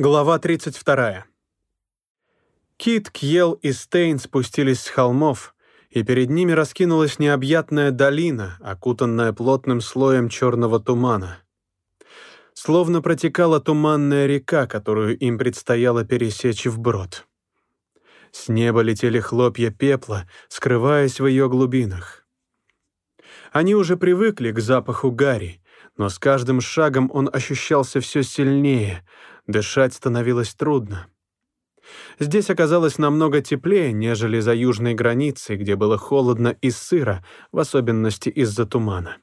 Глава 32. Кит, Кьел и Стейн спустились с холмов, и перед ними раскинулась необъятная долина, окутанная плотным слоем черного тумана. Словно протекала туманная река, которую им предстояло пересечь вброд. С неба летели хлопья пепла, скрываясь в ее глубинах. Они уже привыкли к запаху гари, но с каждым шагом он ощущался все сильнее, дышать становилось трудно. Здесь оказалось намного теплее, нежели за южной границей, где было холодно и сыро, в особенности из-за тумана.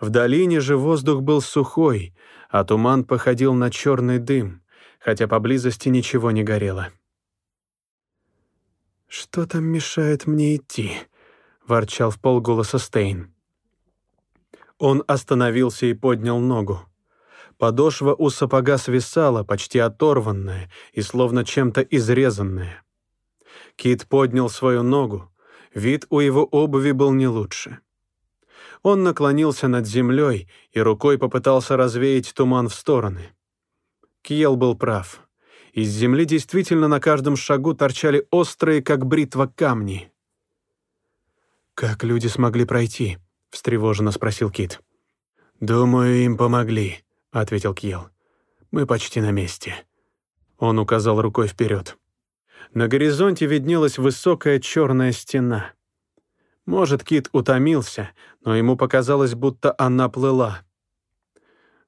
В долине же воздух был сухой, а туман походил на черный дым, хотя поблизости ничего не горело. «Что там мешает мне идти?» — ворчал в полголоса Стейн. Он остановился и поднял ногу. Подошва у сапога свисала, почти оторванная и словно чем-то изрезанная. Кит поднял свою ногу. Вид у его обуви был не лучше. Он наклонился над землей и рукой попытался развеять туман в стороны. Кьел был прав. Из земли действительно на каждом шагу торчали острые, как бритва, камни. «Как люди смогли пройти?» — встревоженно спросил Кит. «Думаю, им помогли», — ответил Кьел. «Мы почти на месте». Он указал рукой вперед. На горизонте виднелась высокая черная стена. Может, Кит утомился, но ему показалось, будто она плыла.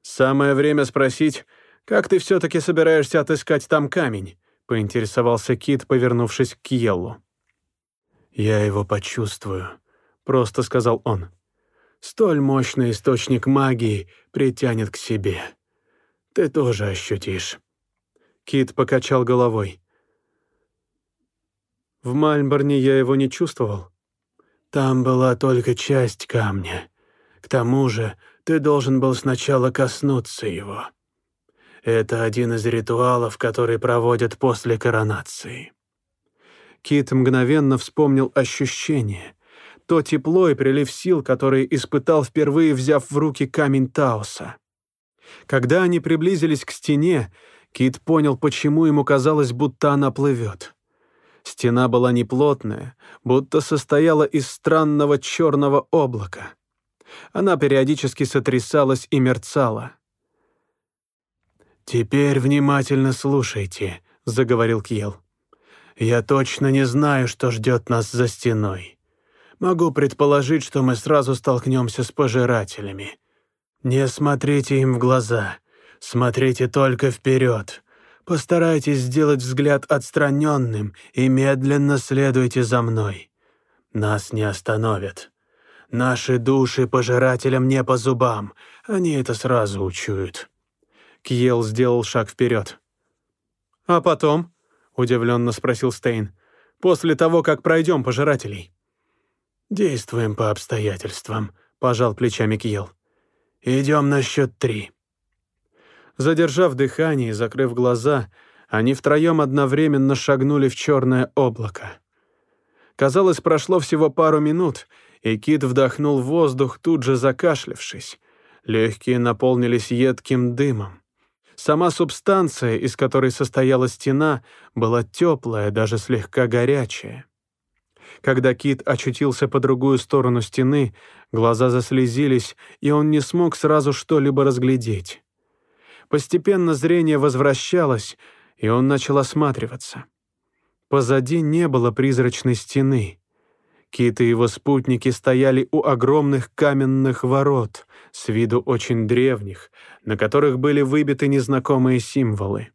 «Самое время спросить, как ты все-таки собираешься отыскать там камень?» — поинтересовался Кит, повернувшись к Кьеллу. «Я его почувствую», — просто сказал он. Столь мощный источник магии притянет к себе. Ты тоже ощутишь». Кит покачал головой. «В Мальборне я его не чувствовал. Там была только часть камня. К тому же ты должен был сначала коснуться его. Это один из ритуалов, который проводят после коронации». Кит мгновенно вспомнил ощущение — то тепло и прилив сил, который испытал впервые, взяв в руки камень Таоса. Когда они приблизились к стене, Кит понял, почему ему казалось, будто она плывет. Стена была неплотная, будто состояла из странного черного облака. Она периодически сотрясалась и мерцала. «Теперь внимательно слушайте», — заговорил Кьел. «Я точно не знаю, что ждет нас за стеной. Могу предположить, что мы сразу столкнемся с пожирателями. Не смотрите им в глаза, смотрите только вперед. Постарайтесь сделать взгляд отстраненным и медленно следуйте за мной. Нас не остановят. Наши души пожирателям не по зубам, они это сразу учуют. Кьел сделал шаг вперед. «А потом?» — удивленно спросил Стейн. «После того, как пройдем пожирателей». «Действуем по обстоятельствам», — пожал плечами Кьел. «Идем на счет три». Задержав дыхание и закрыв глаза, они втроем одновременно шагнули в черное облако. Казалось, прошло всего пару минут, и Кит вдохнул воздух, тут же закашлявшись. Легкие наполнились едким дымом. Сама субстанция, из которой состояла стена, была теплая, даже слегка горячая. Когда Кит очутился по другую сторону стены, глаза заслезились, и он не смог сразу что-либо разглядеть. Постепенно зрение возвращалось, и он начал осматриваться. Позади не было призрачной стены. Кит и его спутники стояли у огромных каменных ворот, с виду очень древних, на которых были выбиты незнакомые символы.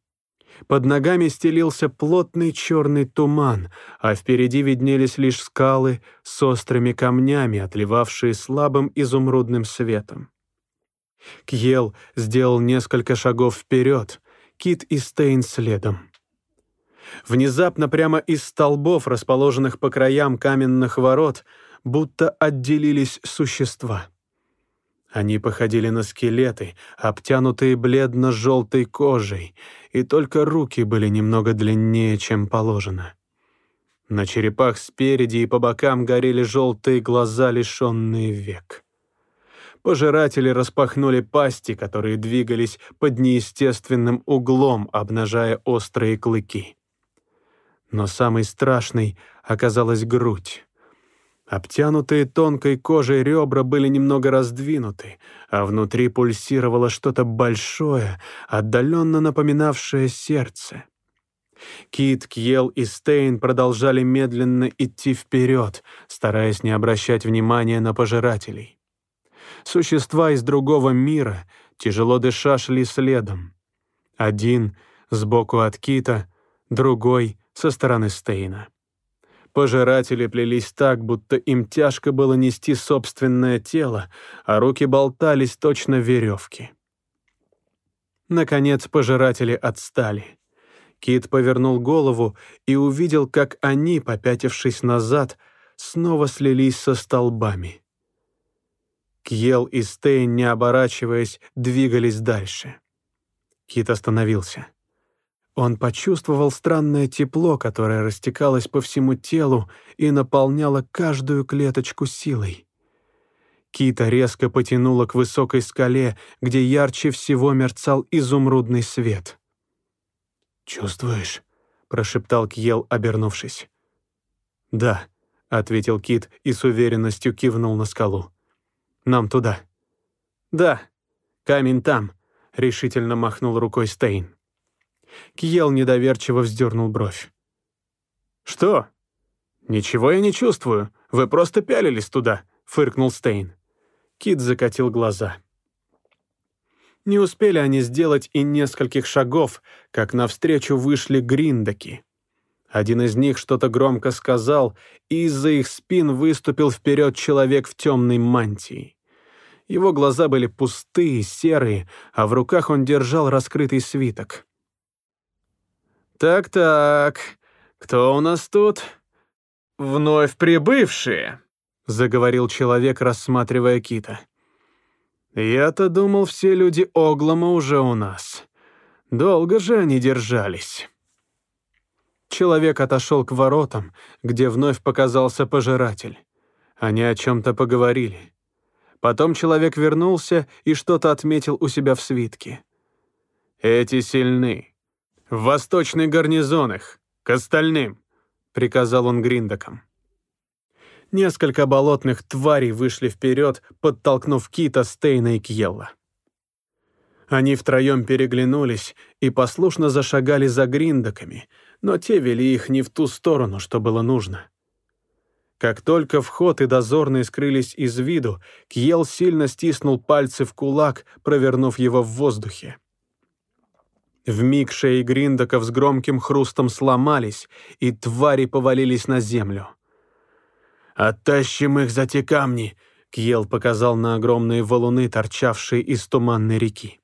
Под ногами стелился плотный черный туман, а впереди виднелись лишь скалы с острыми камнями, отливавшие слабым изумрудным светом. Кьел сделал несколько шагов вперед, Кит и Стейн следом. Внезапно прямо из столбов, расположенных по краям каменных ворот, будто отделились существа — они походили на скелеты, обтянутые бледно-желтой кожей, и только руки были немного длиннее, чем положено. На черепах спереди и по бокам горели желтые глаза, лишенные век. Пожиратели распахнули пасти, которые двигались под неестественным углом, обнажая острые клыки. Но самой страшной оказалась грудь. Обтянутые тонкой кожей ребра были немного раздвинуты, а внутри пульсировало что-то большое, отдаленно напоминавшее сердце. Кит, Кьел и Стейн продолжали медленно идти вперед, стараясь не обращать внимания на пожирателей. Существа из другого мира, тяжело дыша, шли следом. Один сбоку от Кита, другой со стороны Стейна. Пожиратели плелись так, будто им тяжко было нести собственное тело, а руки болтались точно веревки. Наконец пожиратели отстали. Кит повернул голову и увидел, как они, попятившись назад, снова слились со столбами. Кьел и Стейн, не оборачиваясь, двигались дальше. Кит остановился. Он почувствовал странное тепло, которое растекалось по всему телу и наполняло каждую клеточку силой. Кита резко потянуло к высокой скале, где ярче всего мерцал изумрудный свет. «Чувствуешь?» — прошептал Кьел, обернувшись. «Да», — ответил Кит и с уверенностью кивнул на скалу. «Нам туда». «Да, камень там», — решительно махнул рукой Стейн. Кьел недоверчиво вздернул бровь. «Что?» «Ничего я не чувствую. Вы просто пялились туда», — фыркнул Стейн. Кит закатил глаза. Не успели они сделать и нескольких шагов, как навстречу вышли гриндаки. Один из них что-то громко сказал, и из-за их спин выступил вперед человек в темной мантии. Его глаза были пустые, серые, а в руках он держал раскрытый свиток. «Так-так, кто у нас тут?» «Вновь прибывшие», — заговорил человек, рассматривая кита. «Я-то думал, все люди Оглома уже у нас. Долго же они держались». Человек отошел к воротам, где вновь показался пожиратель. Они о чем-то поговорили. Потом человек вернулся и что-то отметил у себя в свитке. «Эти сильны. «В восточный гарнизон их, к остальным», — приказал он гриндакам. Несколько болотных тварей вышли вперед, подтолкнув Кита, Стейна и Кьелла. Они втроем переглянулись и послушно зашагали за гриндаками, но те вели их не в ту сторону, что было нужно. Как только вход и дозорные скрылись из виду, Кьел сильно стиснул пальцы в кулак, провернув его в воздухе. Вмиг шеи гриндаков с громким хрустом сломались, и твари повалились на землю. «Оттащим их за те камни!» — Кьел показал на огромные валуны, торчавшие из туманной реки.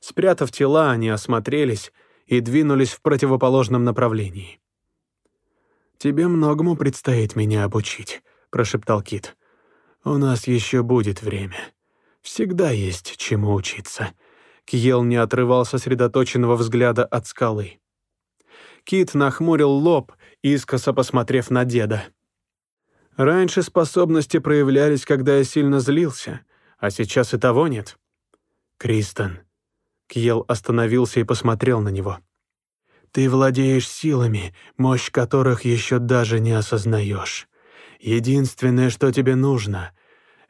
Спрятав тела, они осмотрелись и двинулись в противоположном направлении. «Тебе многому предстоит меня обучить», — прошептал Кит. «У нас еще будет время. Всегда есть чему учиться». Кьел не отрывал сосредоточенного взгляда от скалы. Кит нахмурил лоб, искоса посмотрев на деда. «Раньше способности проявлялись, когда я сильно злился, а сейчас и того нет». «Кристен». Кьел остановился и посмотрел на него. «Ты владеешь силами, мощь которых еще даже не осознаешь. Единственное, что тебе нужно, —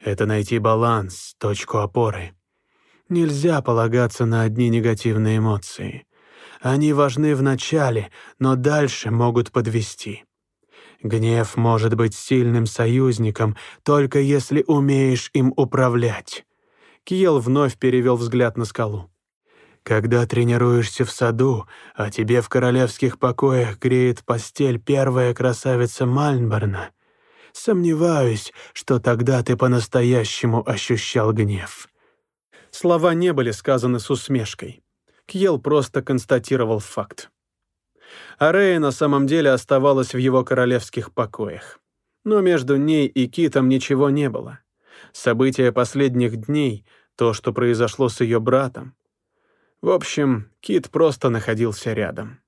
это найти баланс, точку опоры. Нельзя полагаться на одни негативные эмоции. Они важны в начале, но дальше могут подвести. Гнев может быть сильным союзником, только если умеешь им управлять. Киел вновь перевел взгляд на скалу. Когда тренируешься в саду, а тебе в королевских покоях греет постель первая красавица Мальнборна, сомневаюсь, что тогда ты по-настоящему ощущал гнев. Слова не были сказаны с усмешкой. Кьел просто констатировал факт. Арея на самом деле оставалась в его королевских покоях. Но между ней и Китом ничего не было. События последних дней, то, что произошло с ее братом. В общем, Кит просто находился рядом.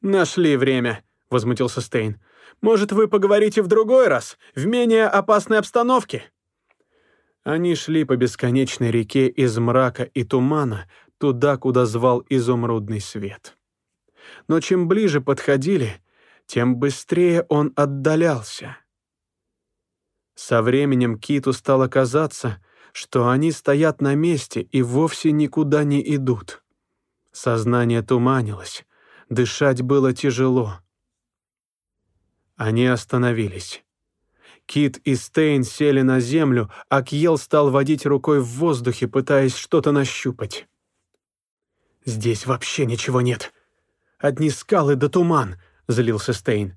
«Нашли время», — возмутился Стейн. «Может, вы поговорите в другой раз, в менее опасной обстановке?» Они шли по бесконечной реке из мрака и тумана туда, куда звал изумрудный свет. Но чем ближе подходили, тем быстрее он отдалялся. Со временем Киту стало казаться, что они стоят на месте и вовсе никуда не идут. Сознание туманилось, дышать было тяжело. Они остановились. Кит и Стейн сели на землю, а Кьел стал водить рукой в воздухе, пытаясь что-то нащупать. «Здесь вообще ничего нет. Одни скалы да туман», — злился Стейн.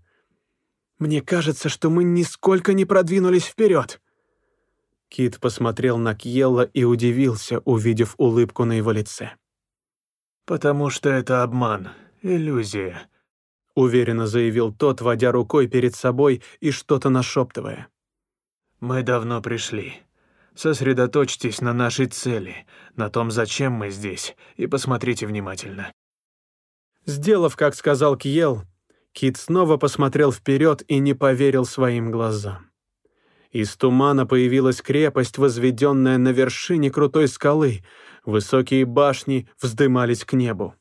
«Мне кажется, что мы нисколько не продвинулись вперед». Кит посмотрел на Кьелла и удивился, увидев улыбку на его лице. «Потому что это обман, иллюзия», — уверенно заявил тот, водя рукой перед собой и что-то нашептывая. «Мы давно пришли. Сосредоточьтесь на нашей цели, на том, зачем мы здесь, и посмотрите внимательно». Сделав, как сказал Кьел, Кит снова посмотрел вперед и не поверил своим глазам. Из тумана появилась крепость, возведенная на вершине крутой скалы. Высокие башни вздымались к небу.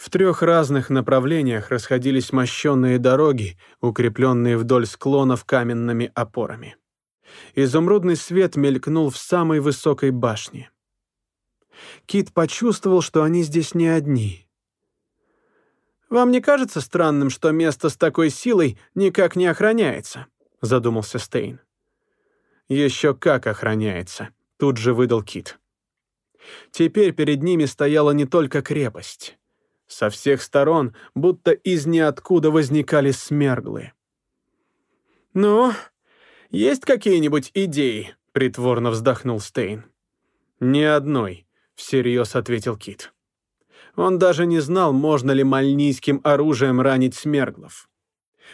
В трех разных направлениях расходились мощенные дороги, укрепленные вдоль склонов каменными опорами. Изумрудный свет мелькнул в самой высокой башне. Кит почувствовал, что они здесь не одни. «Вам не кажется странным, что место с такой силой никак не охраняется?» — задумался Стейн. «Еще как охраняется», — тут же выдал Кит. Теперь перед ними стояла не только крепость. Со всех сторон, будто из ниоткуда возникали смерглы. «Ну, есть какие-нибудь идеи?» — притворно вздохнул Стейн. «Ни одной», — всерьез ответил Кит. Он даже не знал, можно ли мальнийским оружием ранить смерглов.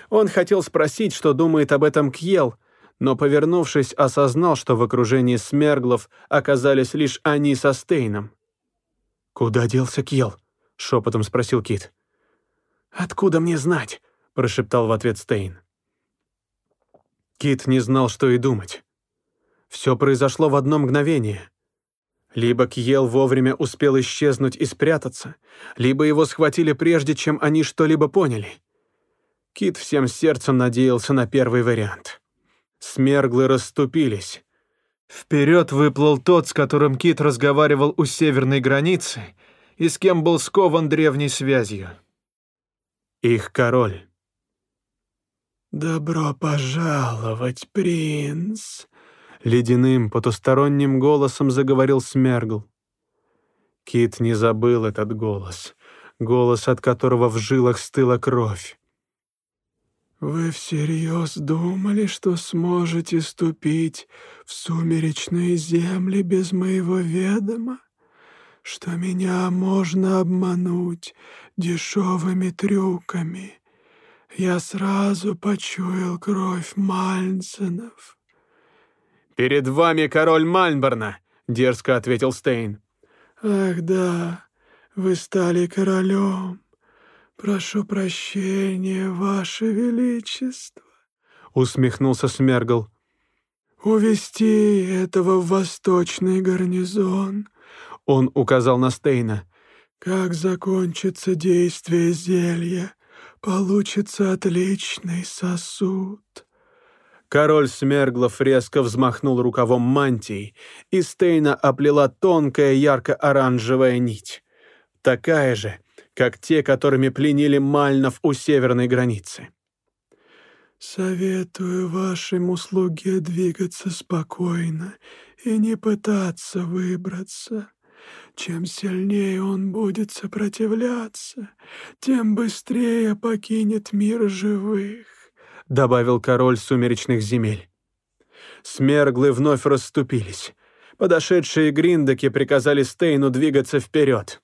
Он хотел спросить, что думает об этом Кьел, но, повернувшись, осознал, что в окружении смерглов оказались лишь они со Стейном. «Куда делся Кьел?» — шепотом спросил Кит. «Откуда мне знать?» — прошептал в ответ Стейн. Кит не знал, что и думать. Все произошло в одно мгновение. Либо Кьел вовремя успел исчезнуть и спрятаться, либо его схватили прежде, чем они что-либо поняли — Кит всем сердцем надеялся на первый вариант. Смерглы расступились. Вперед выплыл тот, с которым Кит разговаривал у северной границы и с кем был скован древней связью. Их король. «Добро пожаловать, принц!» Ледяным, потусторонним голосом заговорил Смергл. Кит не забыл этот голос, голос, от которого в жилах стыла кровь. «Вы всерьез думали, что сможете ступить в сумеречные земли без моего ведома? Что меня можно обмануть дешевыми трюками? Я сразу почуял кровь Мальнсенов». «Перед вами король Мальнборна», — дерзко ответил Стейн. «Ах да, вы стали королем. «Прошу прощения, Ваше Величество», — усмехнулся Смергл. «Увести этого в восточный гарнизон», — он указал на Стейна. «Как закончится действие зелья, получится отличный сосуд». Король Смерглов резко взмахнул рукавом мантии, и Стейна оплела тонкая ярко-оранжевая нить. Такая же, как те, которыми пленили Мальнов у северной границы. «Советую вашему слуге двигаться спокойно и не пытаться выбраться. Чем сильнее он будет сопротивляться, тем быстрее покинет мир живых», — добавил король сумеречных земель. Смерглы вновь расступились. Подошедшие гриндаки приказали Стейну двигаться вперед.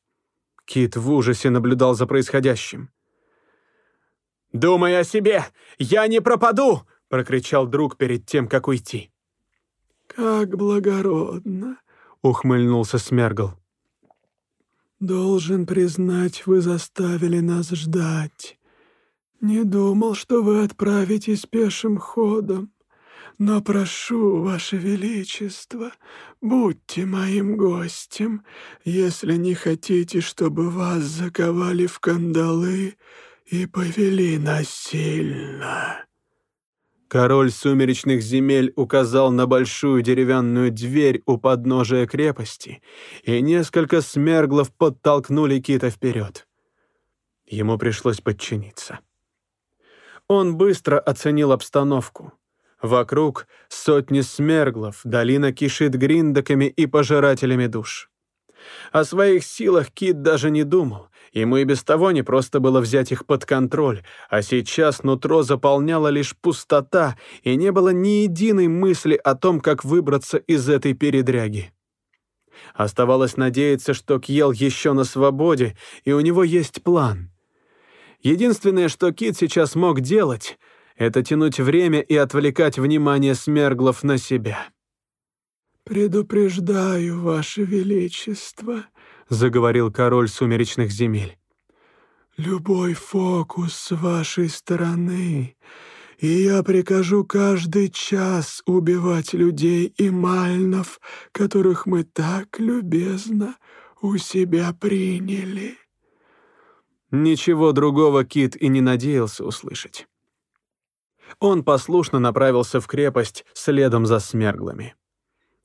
Кит в ужасе наблюдал за происходящим. «Думай о себе! Я не пропаду!» — прокричал друг перед тем, как уйти. «Как благородно!» — ухмыльнулся Смергл. «Должен признать, вы заставили нас ждать. Не думал, что вы отправитесь пешим ходом. но прошу, Ваше Величество, будьте моим гостем, если не хотите, чтобы вас заковали в кандалы и повели насильно». Король сумеречных земель указал на большую деревянную дверь у подножия крепости, и несколько смерглов подтолкнули Кита вперед. Ему пришлось подчиниться. Он быстро оценил обстановку. Вокруг сотни смерглов, долина кишит гриндаками и пожирателями душ. О своих силах Кит даже не думал. Ему и без того не просто было взять их под контроль, а сейчас нутро заполняла лишь пустота, и не было ни единой мысли о том, как выбраться из этой передряги. Оставалось надеяться, что Кьел еще на свободе, и у него есть план. Единственное, что Кит сейчас мог делать, это тянуть время и отвлекать внимание Смерглов на себя. «Предупреждаю, Ваше Величество», — заговорил король сумеречных земель. «Любой фокус с вашей стороны, и я прикажу каждый час убивать людей и мальнов, которых мы так любезно у себя приняли». Ничего другого Кит и не надеялся услышать. Он послушно направился в крепость следом за смерглами.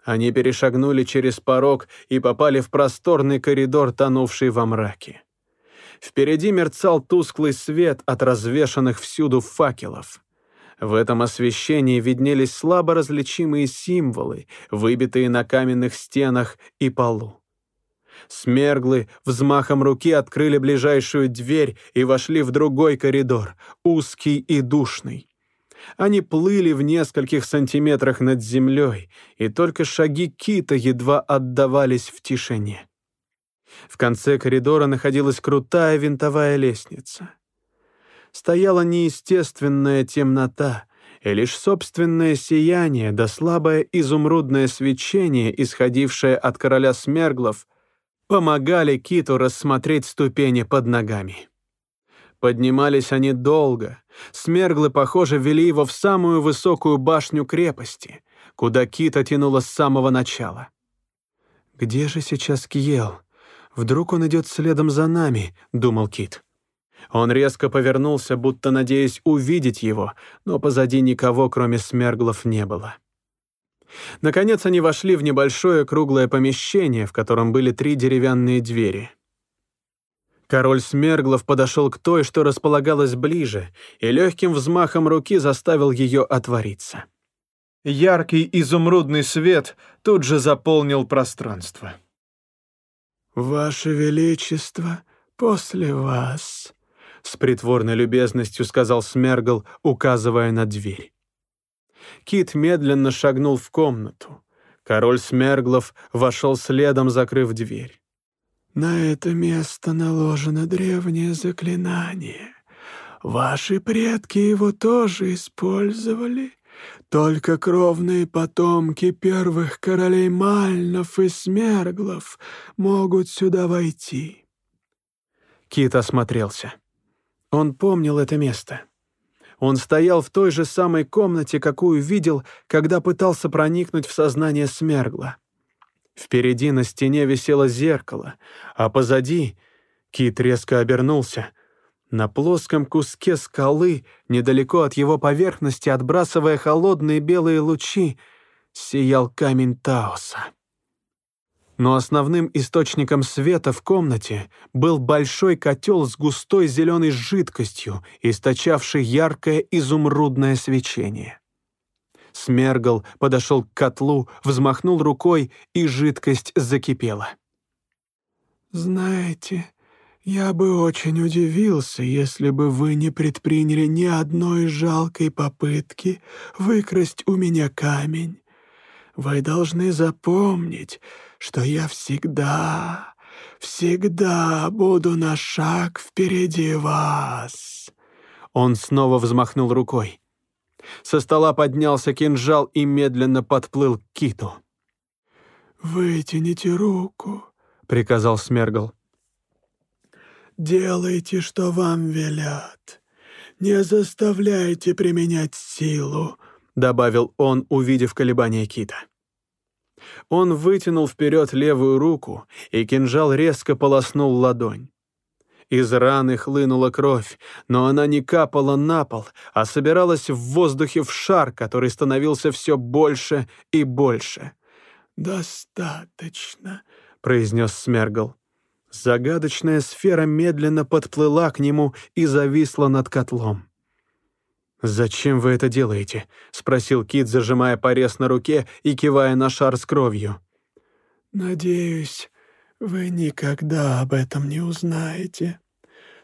Они перешагнули через порог и попали в просторный коридор, тонувший во мраке. Впереди мерцал тусклый свет от развешанных всюду факелов. В этом освещении виднелись слабо различимые символы, выбитые на каменных стенах и полу. Смерглы взмахом руки открыли ближайшую дверь и вошли в другой коридор, узкий и душный. Они плыли в нескольких сантиметрах над землей, и только шаги кита едва отдавались в тишине. В конце коридора находилась крутая винтовая лестница. Стояла неестественная темнота, и лишь собственное сияние да слабое изумрудное свечение, исходившее от короля Смерглов, помогали киту рассмотреть ступени под ногами. Поднимались они долго. Смерглы, похоже, вели его в самую высокую башню крепости, куда Кита тянуло с самого начала. «Где же сейчас Киел? Вдруг он идет следом за нами?» — думал Кит. Он резко повернулся, будто надеясь увидеть его, но позади никого, кроме Смерглов, не было. Наконец они вошли в небольшое круглое помещение, в котором были три деревянные двери — Король Смерглов подошел к той, что располагалась ближе, и легким взмахом руки заставил ее отвориться. Яркий изумрудный свет тут же заполнил пространство. «Ваше Величество, после вас», — с притворной любезностью сказал Смергл, указывая на дверь. Кит медленно шагнул в комнату. Король Смерглов вошел следом, закрыв дверь. На это место наложено древнее заклинание. Ваши предки его тоже использовали. Только кровные потомки первых королей Мальнов и Смерглов могут сюда войти». Кит осмотрелся. Он помнил это место. Он стоял в той же самой комнате, какую видел, когда пытался проникнуть в сознание Смергла. Впереди на стене висело зеркало, а позади Кит резко обернулся. На плоском куске скалы, недалеко от его поверхности, отбрасывая холодные белые лучи, сиял камень Таоса. Но основным источником света в комнате был большой котел с густой зеленой жидкостью, источавший яркое изумрудное свечение. Смергл подошел к котлу, взмахнул рукой, и жидкость закипела. «Знаете, я бы очень удивился, если бы вы не предприняли ни одной жалкой попытки выкрасть у меня камень. Вы должны запомнить, что я всегда, всегда буду на шаг впереди вас». Он снова взмахнул рукой. Со стола поднялся кинжал и медленно подплыл к киту. «Вытяните руку», — приказал Смергл. «Делайте, что вам велят. Не заставляйте применять силу. добавил он, увидев колебания кита. Он вытянул вперед левую руку, и кинжал резко полоснул ладонь. Из раны хлынула кровь, но она не капала на пол, а собиралась в воздухе в шар, который становился все больше и больше. «Достаточно», — произнес Смергл. Загадочная сфера медленно подплыла к нему и зависла над котлом. «Зачем вы это делаете?» — спросил Кит, зажимая порез на руке и кивая на шар с кровью. «Надеюсь, вы никогда об этом не узнаете».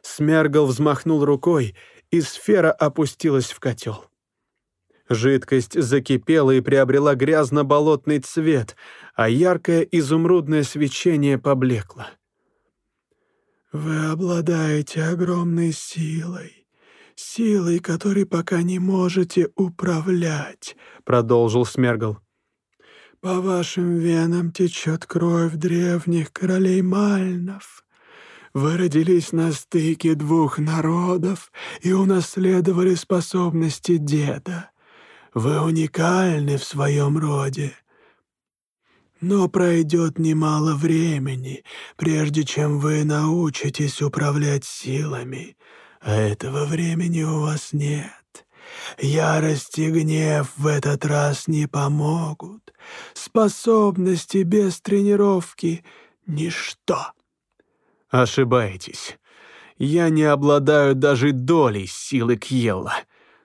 Смергл взмахнул рукой, и сфера опустилась в котел. Жидкость закипела и приобрела грязно-болотный цвет, а яркое изумрудное свечение поблекло. «Вы обладаете огромной силой, силой, которой пока не можете управлять», — продолжил Смергл. «По вашим венам течет кровь древних королей Мальнов. Вы родились на стыке двух народов и унаследовали способности деда. Вы уникальны в своем роде. Но пройдет немало времени, прежде чем вы научитесь управлять силами, а этого времени у вас нет. Ярость и гнев в этот раз не помогут. Способности без тренировки — ничто. Ошибаетесь. Я не обладаю даже долей силы Кьелла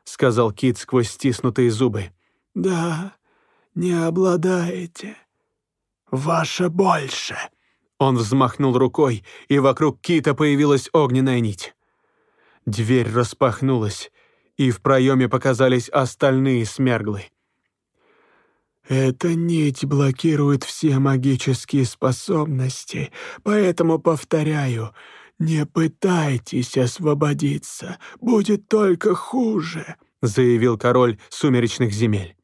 сказал Кит сквозь стиснутые зубы. «Да, не обладаете. Ваше больше». Он взмахнул рукой, и вокруг Кита появилась огненная нить. Дверь распахнулась, и в проеме показались остальные смерглы. «Эта нить блокирует все магические способности, поэтому, повторяю, не пытайтесь освободиться, будет только хуже», — заявил король сумеречных земель.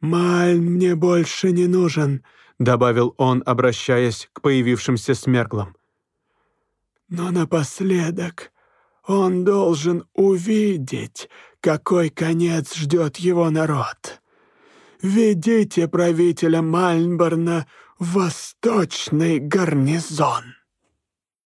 «Мальн мне больше не нужен», — добавил он, обращаясь к появившимся смерглам. «Но напоследок он должен увидеть, какой конец ждет его народ. Ведите правителя Мальнборна в восточный гарнизон».